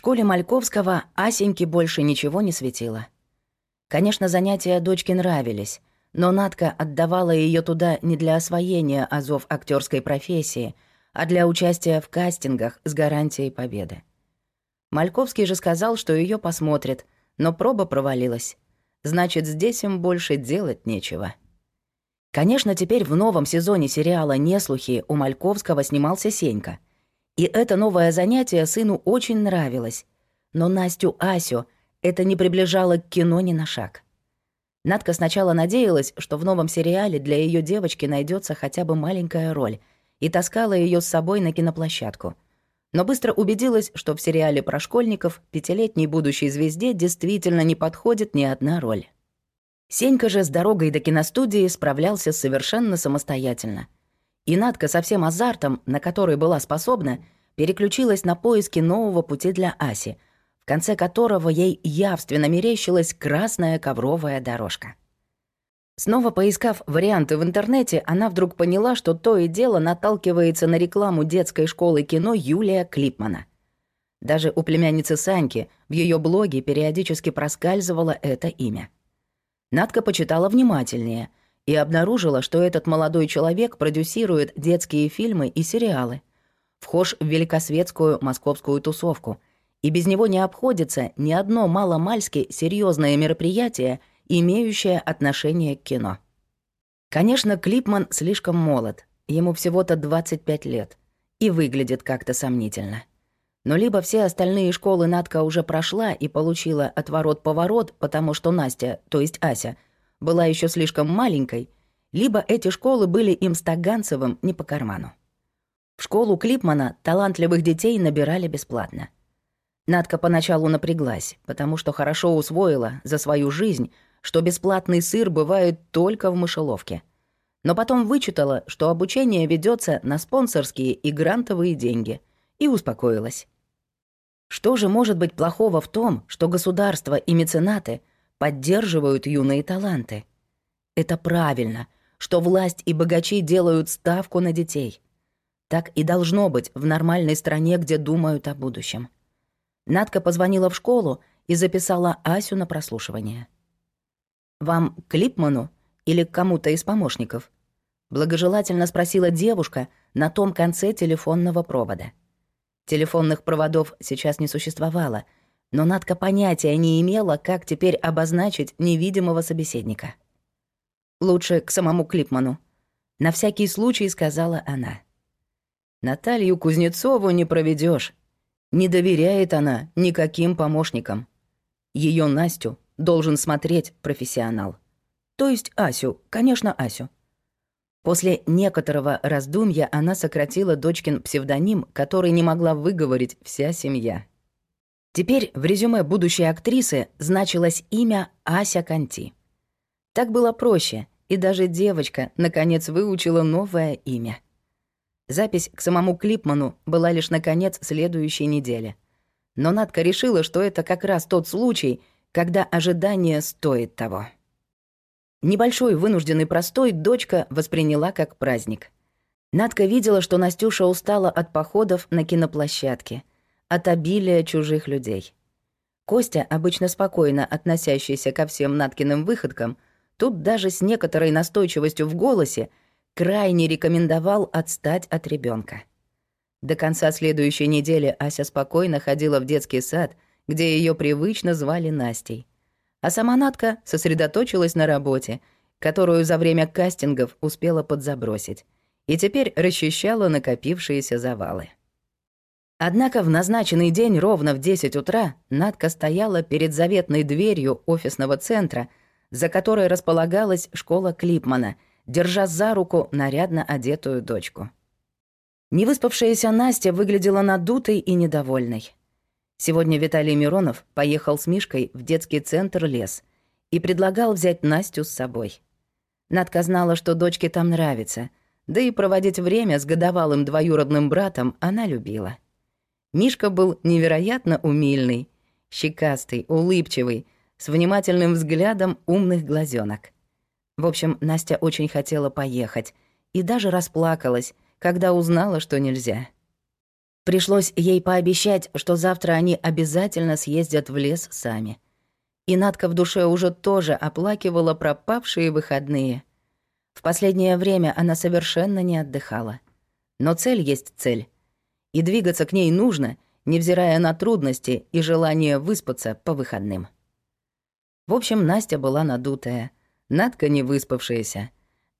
школе Мальковского Асеньке больше ничего не светило. Конечно, занятия дочке нравились, но Надка отдавала ее туда не для освоения азов актерской профессии, а для участия в кастингах с гарантией победы. Мальковский же сказал, что ее посмотрит, но проба провалилась. Значит, здесь им больше делать нечего. Конечно, теперь в новом сезоне сериала «Неслухи» у Мальковского снимался Сенька. И это новое занятие сыну очень нравилось. Но Настю Асю это не приближало к кино ни на шаг. Надка сначала надеялась, что в новом сериале для ее девочки найдется хотя бы маленькая роль, и таскала ее с собой на киноплощадку. Но быстро убедилась, что в сериале про школьников пятилетней будущей звезде действительно не подходит ни одна роль. Сенька же с дорогой до киностудии справлялся совершенно самостоятельно. И Надка со всем азартом, на который была способна, переключилась на поиски нового пути для Аси — в конце которого ей явственно мерещилась красная ковровая дорожка. Снова поискав варианты в интернете, она вдруг поняла, что то и дело наталкивается на рекламу детской школы кино Юлия Клипмана. Даже у племянницы Саньки в ее блоге периодически проскальзывало это имя. Надка почитала внимательнее и обнаружила, что этот молодой человек продюсирует детские фильмы и сериалы. Вхож в великосветскую московскую тусовку — и без него не обходится ни одно маломальски серьезное мероприятие, имеющее отношение к кино. Конечно, Клипман слишком молод, ему всего-то 25 лет, и выглядит как-то сомнительно. Но либо все остальные школы Надка уже прошла и получила отворот-поворот, потому что Настя, то есть Ася, была еще слишком маленькой, либо эти школы были им с Таганцевым не по карману. В школу Клипмана талантливых детей набирали бесплатно — Надка поначалу напряглась, потому что хорошо усвоила за свою жизнь, что бесплатный сыр бывает только в мышеловке. Но потом вычитала, что обучение ведется на спонсорские и грантовые деньги, и успокоилась. Что же может быть плохого в том, что государство и меценаты поддерживают юные таланты? Это правильно, что власть и богачи делают ставку на детей. Так и должно быть в нормальной стране, где думают о будущем. Надка позвонила в школу и записала Асю на прослушивание. «Вам к Липману или к кому-то из помощников?» Благожелательно спросила девушка на том конце телефонного провода. Телефонных проводов сейчас не существовало, но Надка понятия не имела, как теперь обозначить невидимого собеседника. «Лучше к самому Клипману», — на всякий случай сказала она. «Наталью Кузнецову не проведешь, не доверяет она никаким помощникам. Ее Настю должен смотреть профессионал. То есть Асю, конечно, Асю. После некоторого раздумья она сократила дочкин псевдоним, который не могла выговорить вся семья. Теперь в резюме будущей актрисы значилось имя Ася Канти. Так было проще, и даже девочка наконец выучила новое имя — Запись к самому Клипману была лишь на конец следующей недели. Но Надка решила, что это как раз тот случай, когда ожидание стоит того. Небольшой вынужденный простой дочка восприняла как праздник. Надка видела, что Настюша устала от походов на киноплощадке, от обилия чужих людей. Костя, обычно спокойно относящийся ко всем Надкиным выходкам, тут даже с некоторой настойчивостью в голосе крайне рекомендовал отстать от ребенка. До конца следующей недели Ася спокойно ходила в детский сад, где ее привычно звали Настей. А сама Натка сосредоточилась на работе, которую за время кастингов успела подзабросить, и теперь расчищала накопившиеся завалы. Однако в назначенный день ровно в 10 утра Натка стояла перед заветной дверью офисного центра, за которой располагалась школа Клипмана — держа за руку нарядно одетую дочку. Невыспавшаяся Настя выглядела надутой и недовольной. Сегодня Виталий Миронов поехал с Мишкой в детский центр «Лес» и предлагал взять Настю с собой. Надка знала, что дочке там нравится, да и проводить время с годовалым двоюродным братом она любила. Мишка был невероятно умильный, щекастый, улыбчивый, с внимательным взглядом умных глазенок. В общем, Настя очень хотела поехать и даже расплакалась, когда узнала, что нельзя. Пришлось ей пообещать, что завтра они обязательно съездят в лес сами. И Надка в душе уже тоже оплакивала пропавшие выходные. В последнее время она совершенно не отдыхала. Но цель есть цель. И двигаться к ней нужно, невзирая на трудности и желание выспаться по выходным. В общем, Настя была надутая, Надка не выспавшаяся.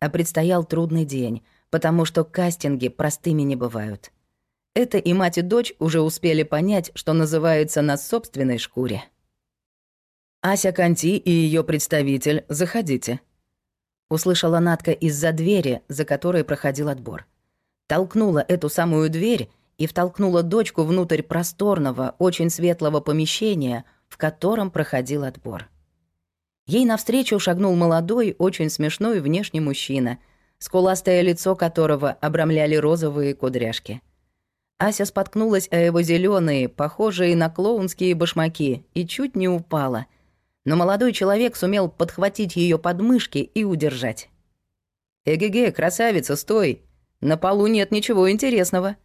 А предстоял трудный день, потому что кастинги простыми не бывают. Это и мать и дочь уже успели понять, что называется на собственной шкуре. «Ася Канти и ее представитель, заходите», — услышала Натка из-за двери, за которой проходил отбор. Толкнула эту самую дверь и втолкнула дочку внутрь просторного, очень светлого помещения, в котором проходил отбор. Ей навстречу шагнул молодой, очень смешной внешний мужчина, скуластое лицо которого обрамляли розовые кудряшки — Ася споткнулась о его зеленые, похожие на клоунские башмаки, и чуть не упала. Но молодой человек сумел подхватить ее подмышки и удержать. «Эге-ге, красавица, стой! На полу нет ничего интересного!»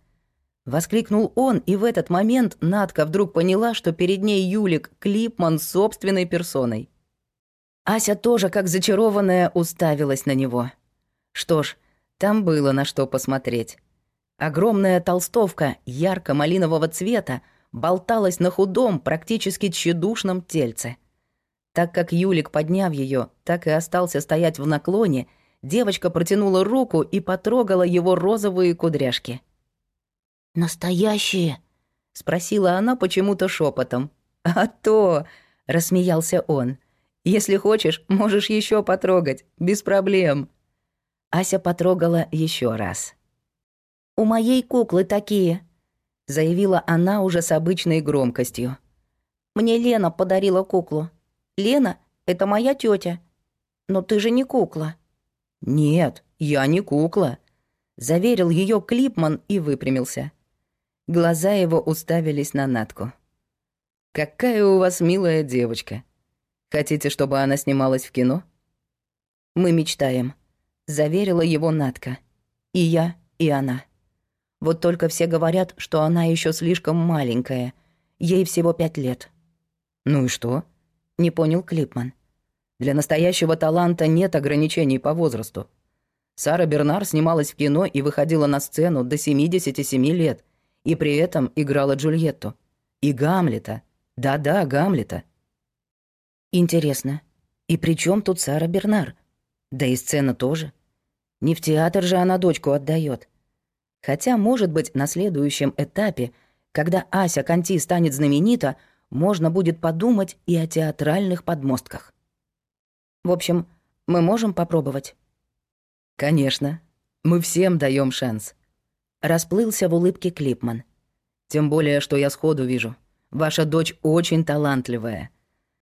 Воскликнул он, и в этот момент Надка вдруг поняла, что перед ней Юлик Клипман собственной персоной. Ася тоже, как зачарованная, уставилась на него. Что ж, там было на что посмотреть. Огромная толстовка ярко-малинового цвета болталась на худом, практически тщедушном тельце. Так как Юлик, подняв ее, так и остался стоять в наклоне, девочка протянула руку и потрогала его розовые кудряшки. «Настоящие?» — спросила она почему-то шепотом. «А то!» — рассмеялся он. «Если хочешь, можешь еще потрогать, без проблем». Ася потрогала еще раз. «У моей куклы такие», — заявила она уже с обычной громкостью. «Мне Лена подарила куклу. Лена — это моя тетя. Но ты же не кукла». «Нет, я не кукла», — заверил ее Клипман и выпрямился. Глаза его уставились на Натку. «Какая у вас милая девочка. Хотите, чтобы она снималась в кино?» «Мы мечтаем», — заверила его Натка. «И я, и она». Вот только все говорят, что она еще слишком маленькая. Ей всего пять лет. Ну и что? Не понял Клипман. Для настоящего таланта нет ограничений по возрасту. Сара Бернар снималась в кино и выходила на сцену до 77 лет, и при этом играла Джульетту. И Гамлета. Да-да, Гамлета. Интересно, и при чем тут Сара Бернар? Да и сцена тоже. Не в театр же она дочку отдает. Хотя, может быть, на следующем этапе, когда Ася Канти станет знаменита, можно будет подумать и о театральных подмостках. В общем, мы можем попробовать? Конечно. Мы всем даем шанс. Расплылся в улыбке Клипман. Тем более, что я сходу вижу. Ваша дочь очень талантливая.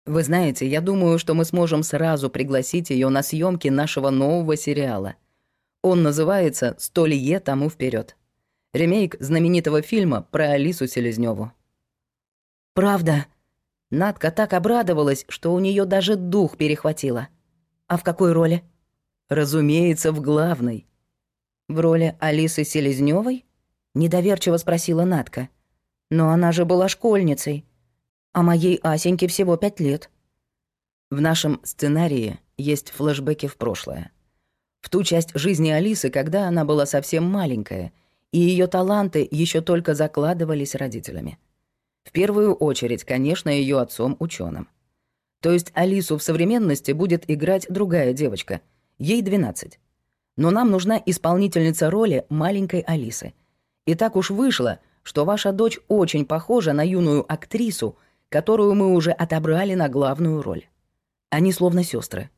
Вы знаете, я думаю, что мы сможем сразу пригласить ее на съемки нашего нового сериала — он называется «Сто тому вперед. Ремейк знаменитого фильма про Алису Селезневу. «Правда?» Надка так обрадовалась, что у нее даже дух перехватило. «А в какой роли?» «Разумеется, в главной». «В роли Алисы Селезневой? недоверчиво спросила Надка. «Но она же была школьницей. А моей Асеньке всего пять лет». В нашем сценарии есть флешбеки в прошлое в ту часть жизни Алисы, когда она была совсем маленькая, и ее таланты еще только закладывались родителями. В первую очередь, конечно, ее отцом ученым. То есть Алису в современности будет играть другая девочка, ей 12. Но нам нужна исполнительница роли маленькой Алисы. И так уж вышло, что ваша дочь очень похожа на юную актрису, которую мы уже отобрали на главную роль. Они словно сестры.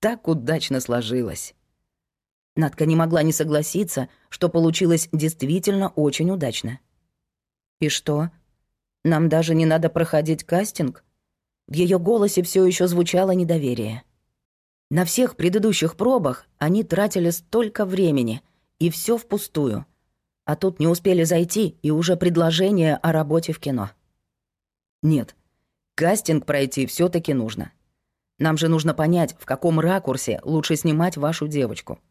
Так удачно сложилось. Надка не могла не согласиться, что получилось действительно очень удачно. «И что? Нам даже не надо проходить кастинг?» В ее голосе все еще звучало недоверие. На всех предыдущих пробах они тратили столько времени, и все впустую. А тут не успели зайти, и уже предложение о работе в кино. Нет, кастинг пройти все таки нужно. Нам же нужно понять, в каком ракурсе лучше снимать вашу девочку —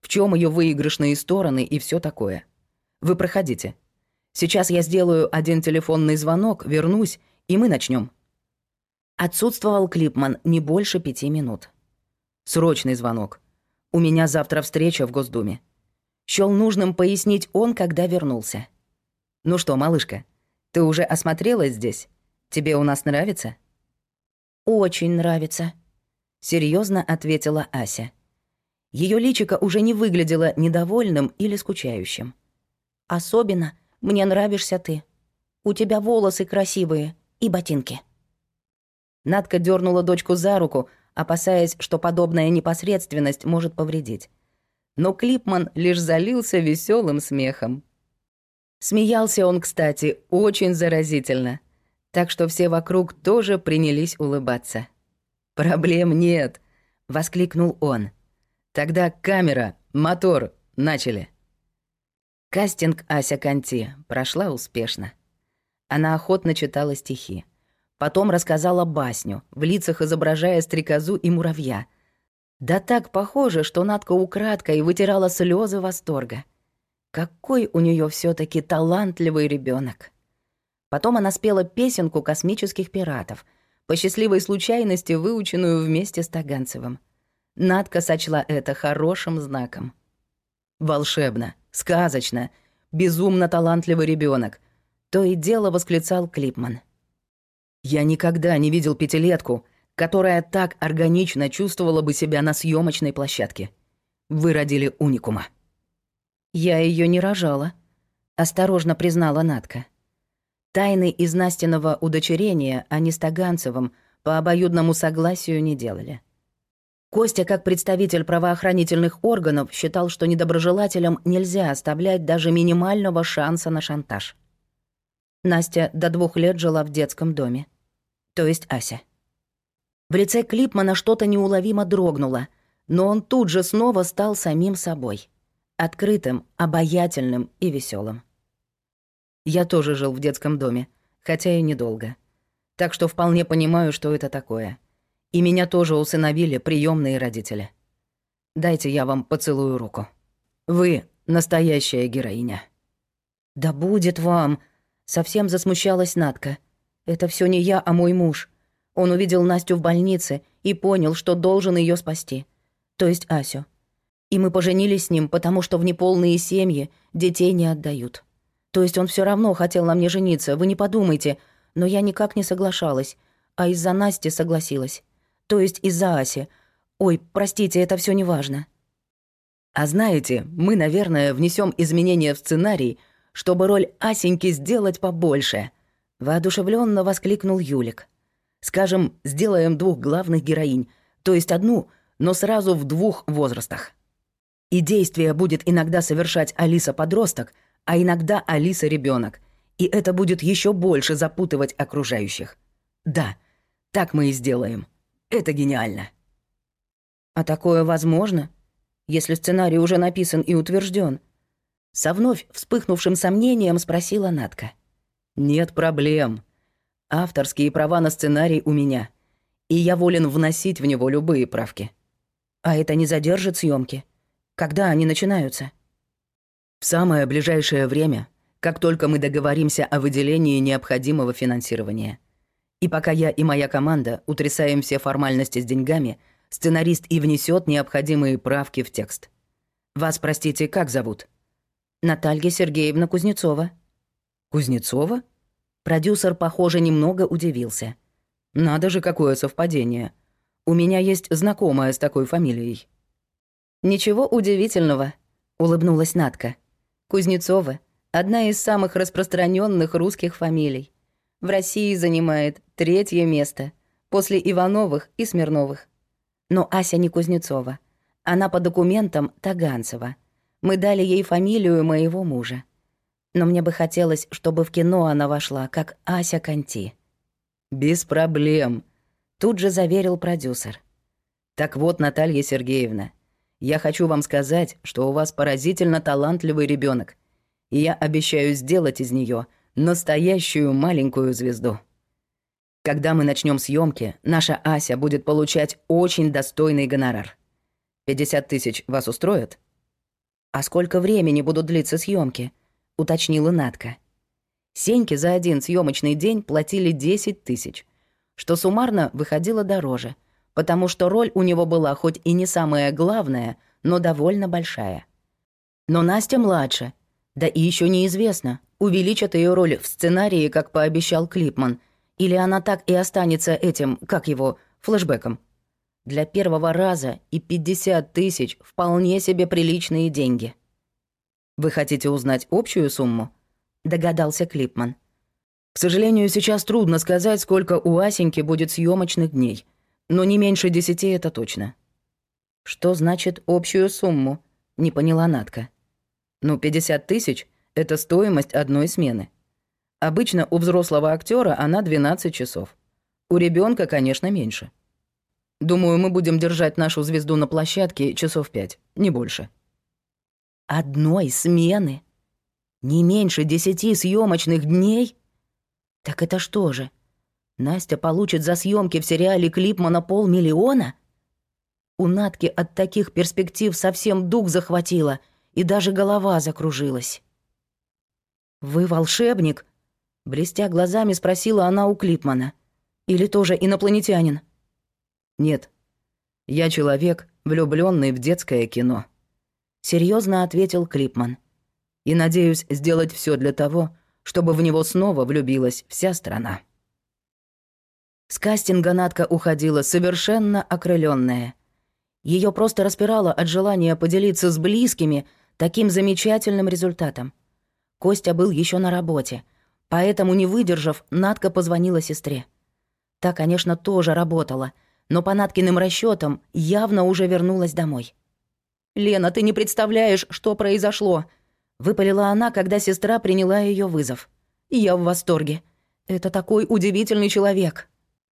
в чем ее выигрышные стороны и все такое. Вы проходите. Сейчас я сделаю один телефонный звонок, вернусь, и мы начнем. Отсутствовал Клипман не больше пяти минут. Срочный звонок. У меня завтра встреча в Госдуме. Счёл нужным пояснить он, когда вернулся. «Ну что, малышка, ты уже осмотрелась здесь? Тебе у нас нравится?» «Очень нравится», — серьезно ответила Ася. Ее личико уже не выглядело недовольным или скучающим. «Особенно мне нравишься ты. У тебя волосы красивые и ботинки». Надка дернула дочку за руку, опасаясь, что подобная непосредственность может повредить. Но Клипман лишь залился веселым смехом. Смеялся он, кстати, очень заразительно, так что все вокруг тоже принялись улыбаться. «Проблем нет», — воскликнул он. «Тогда камера, мотор, начали». Кастинг Ася Канти прошла успешно. Она охотно читала стихи. Потом рассказала басню, в лицах изображая стрекозу и муравья. Да так похоже, что Надка украдкой вытирала слезы восторга. Какой у нее все таки талантливый ребенок. Потом она спела песенку космических пиратов, по счастливой случайности выученную вместе с Таганцевым. Надка сочла это хорошим знаком. «Волшебно, сказочно, безумно талантливый ребенок, то и дело восклицал Клипман. Я никогда не видел пятилетку, которая так органично чувствовала бы себя на съемочной площадке. Вы родили уникума. Я ее не рожала, осторожно признала Натка. Тайны из Настиного удочерения они с Таганцевым по обоюдному согласию не делали. Костя, как представитель правоохранительных органов, считал, что недоброжелателям нельзя оставлять даже минимального шанса на шантаж. Настя до двух лет жила в детском доме. То есть Ася. В лице Клипмана что-то неуловимо дрогнуло, но он тут же снова стал самим собой. Открытым, обаятельным и веселым. Я тоже жил в детском доме, хотя и недолго. Так что вполне понимаю, что это такое. И меня тоже усыновили приемные родители. Дайте я вам поцелую руку. Вы настоящая героиня. Да будет вам, Совсем засмущалась Натка. Это все не я, а мой муж. Он увидел Настю в больнице и понял, что должен ее спасти. То есть Асю. И мы поженились с ним, потому что в неполные семьи детей не отдают. То есть он все равно хотел на мне жениться, вы не подумайте, но я никак не соглашалась, а из-за Насти согласилась. То есть из-за Аси. Ой, простите, это все неважно. А знаете, мы, наверное, внесем изменения в сценарий, чтобы роль Асеньки сделать побольше», — воодушевленно воскликнул Юлик. «Скажем, сделаем двух главных героинь, то есть одну, но сразу в двух возрастах. И действие будет иногда совершать Алиса-подросток, а иногда Алиса ребенок, и это будет еще больше запутывать окружающих. Да, так мы и сделаем. Это гениально». «А такое возможно, если сценарий уже написан и утвержден? Со вновь вспыхнувшим сомнением спросила Натка. «Нет проблем. Авторские права на сценарий у меня, и я волен вносить в него любые правки». «А это не задержит съемки? Когда они начинаются?» «В самое ближайшее время, как только мы договоримся о выделении необходимого финансирования. И пока я и моя команда утрясаем все формальности с деньгами, сценарист и внесет необходимые правки в текст. Вас, простите, как зовут?» Наталья Сергеевна Кузнецова. Кузнецова? Продюсер, похоже, немного удивился. Надо же, какое совпадение. У меня есть знакомая с такой фамилией. Ничего удивительного, улыбнулась Натка. Кузнецова одна из самых распространенных русских фамилий. В России занимает третье место после Ивановых и Смирновых. Но Ася не Кузнецова. Она по документам Таганцева — мы дали ей фамилию моего мужа. Но мне бы хотелось, чтобы в кино она вошла, как Ася Канти. «Без проблем», — тут же заверил продюсер. «Так вот, Наталья Сергеевна, я хочу вам сказать, что у вас поразительно талантливый ребенок, и я обещаю сделать из нее настоящую маленькую звезду. Когда мы начнем съемки, наша Ася будет получать очень достойный гонорар. 50 тысяч вас устроят?» «А сколько времени будут длиться съемки? Уточнила Натка. Сеньке за один съемочный день платили 10 тысяч, что суммарно выходило дороже, потому что роль у него была хоть и не самая главная, но довольно большая. Но Настя младше, да и еще неизвестно, увеличат ее роль в сценарии, как пообещал Клипман, или она так и останется этим, как его, флешбеком. Для первого раза и 50 тысяч вполне себе приличные деньги. Вы хотите узнать общую сумму? догадался Клипман. К сожалению, сейчас трудно сказать, сколько у Асеньки будет съемочных дней, но не меньше десяти это точно. Что значит общую сумму? Не поняла Натка. Ну, 50 тысяч — это стоимость одной смены. Обычно у взрослого актера она 12 часов. У ребенка, конечно, меньше. Думаю, мы будем держать нашу звезду на площадке часов пять, не больше. Одной смены? Не меньше десяти съемочных дней? Так это что же? Настя получит за съемки в сериале Клипмана полмиллиона? У Натки от таких перспектив совсем дух захватило, и даже голова закружилась. «Вы волшебник?» Блестя глазами, спросила она у Клипмана. «Или тоже инопланетянин?» «Нет. Я человек, влюбленный в детское кино», — серьезно ответил Клипман и надеюсь сделать все для того, чтобы в него снова влюбилась вся страна. С кастинга Натка уходила совершенно окрыленная. Ее просто распирало от желания поделиться с близкими таким замечательным результатом. Костя был еще на работе, поэтому, не выдержав, Натка позвонила сестре. Та, конечно, тоже работала, но по Наткиным расчетам явно уже вернулась домой. «Лена, ты не представляешь, что произошло!» Выпалила она, когда сестра приняла ее вызов. «Я в восторге. Это такой удивительный человек.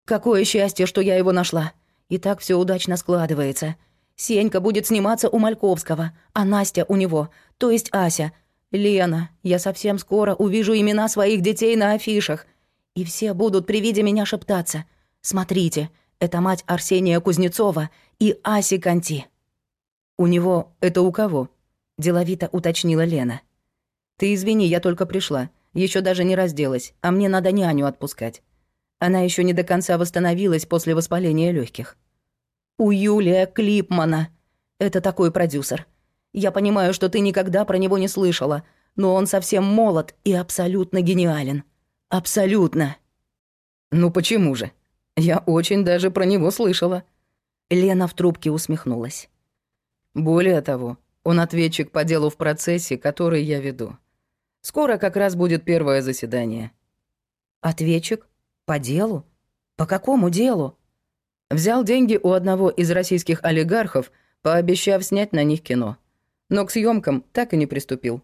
Какое счастье, что я его нашла. И так все удачно складывается. Сенька будет сниматься у Мальковского, а Настя у него, то есть Ася. Лена, я совсем скоро увижу имена своих детей на афишах. И все будут при виде меня шептаться. Смотрите, это мать Арсения Кузнецова и Аси Канти». «У него это у кого?» — деловито уточнила Лена. «Ты извини, я только пришла. Еще даже не разделась, а мне надо няню отпускать. Она еще не до конца восстановилась после воспаления легких. «У Юлия Клипмана. Это такой продюсер. Я понимаю, что ты никогда про него не слышала, но он совсем молод и абсолютно гениален. Абсолютно!» «Ну почему же? Я очень даже про него слышала». Лена в трубке усмехнулась. «Более того, он ответчик по делу в процессе, который я веду. Скоро как раз будет первое заседание». «Ответчик? По делу? По какому делу?» Взял деньги у одного из российских олигархов, пообещав снять на них кино. Но к съемкам так и не приступил.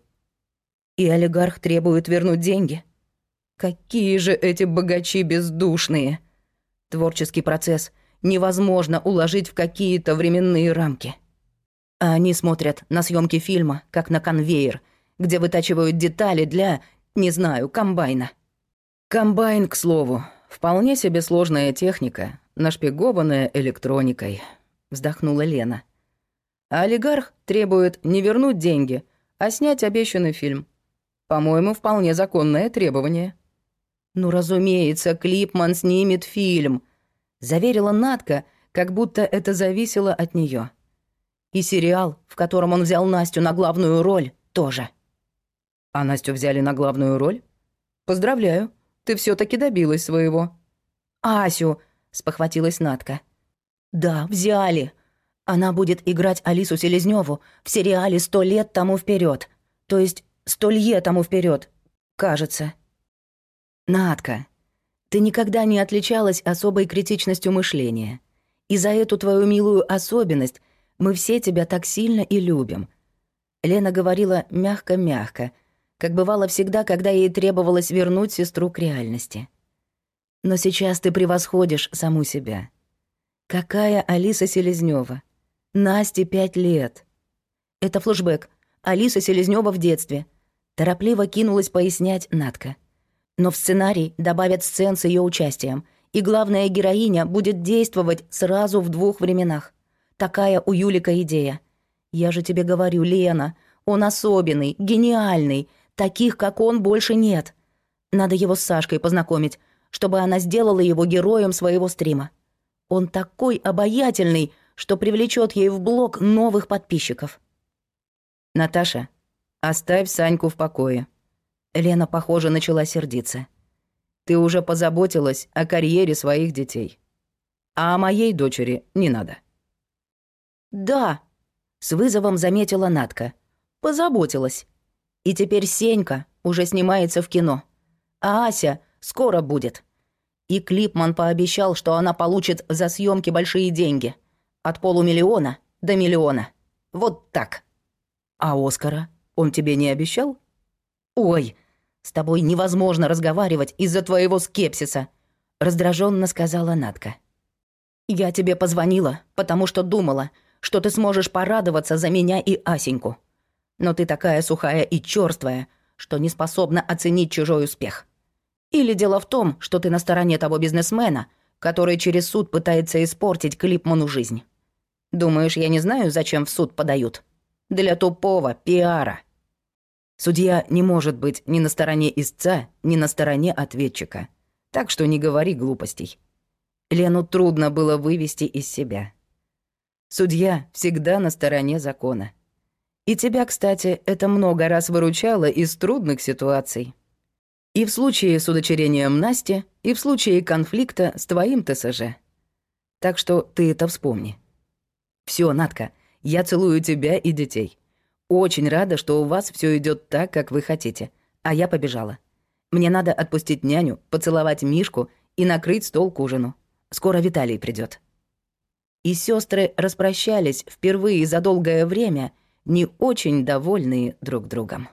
«И олигарх требует вернуть деньги?» «Какие же эти богачи бездушные!» Творческий процесс невозможно уложить в какие-то временные рамки. А они смотрят на съемки фильма, как на конвейер, где вытачивают детали для, не знаю, комбайна. Комбайн, к слову, вполне себе сложная техника, нашпигованная электроникой, вздохнула Лена. А олигарх требует не вернуть деньги, а снять обещанный фильм. По-моему, вполне законное требование. Ну, разумеется, Клипман снимет фильм, заверила Натка, как будто это зависело от нее. И сериал, в котором он взял Настю на главную роль, тоже. А Настю взяли на главную роль? Поздравляю, ты все таки добилась своего. Асю, спохватилась Натка. Да, взяли. Она будет играть Алису Селезневу в сериале «Сто лет тому вперед, То есть «Сто лье тому вперед, кажется. Натка, ты никогда не отличалась особой критичностью мышления. И за эту твою милую особенность мы все тебя так сильно и любим». Лена говорила мягко-мягко, как бывало всегда, когда ей требовалось вернуть сестру к реальности. «Но сейчас ты превосходишь саму себя. Какая Алиса Селезнева? Насте пять лет. Это флешбэк. Алиса Селезнева в детстве. Торопливо кинулась пояснять Натка. Но в сценарий добавят сцен с ее участием, и главная героиня будет действовать сразу в двух временах. Такая у Юлика идея. Я же тебе говорю, Лена, он особенный, гениальный. Таких, как он, больше нет. Надо его с Сашкой познакомить, чтобы она сделала его героем своего стрима. Он такой обаятельный, что привлечет ей в блог новых подписчиков. Наташа, оставь Саньку в покое. Лена, похоже, начала сердиться. Ты уже позаботилась о карьере своих детей. А о моей дочери не надо. Да, с вызовом заметила Натка. Позаботилась. И теперь Сенька уже снимается в кино. А Ася скоро будет. И Клипман пообещал, что она получит за съемки большие деньги. От полумиллиона до миллиона. Вот так. А Оскара он тебе не обещал? Ой, с тобой невозможно разговаривать из-за твоего скепсиса, раздраженно сказала Натка. Я тебе позвонила, потому что думала, что ты сможешь порадоваться за меня и Асеньку. Но ты такая сухая и чёрствая, что не способна оценить чужой успех. Или дело в том, что ты на стороне того бизнесмена, который через суд пытается испортить Клипману жизнь. Думаешь, я не знаю, зачем в суд подают? Для тупого пиара. Судья не может быть ни на стороне истца, ни на стороне ответчика. Так что не говори глупостей. Лену трудно было вывести из себя. Судья всегда на стороне закона. И тебя, кстати, это много раз выручало из трудных ситуаций. И в случае с удочерением Насти, и в случае конфликта с твоим ТСЖ. Так что ты это вспомни. Все, Натка, я целую тебя и детей. Очень рада, что у вас все идет так, как вы хотите. А я побежала. Мне надо отпустить няню, поцеловать Мишку и накрыть стол к ужину. Скоро Виталий придет и сестры распрощались впервые за долгое время, не очень довольные друг другом.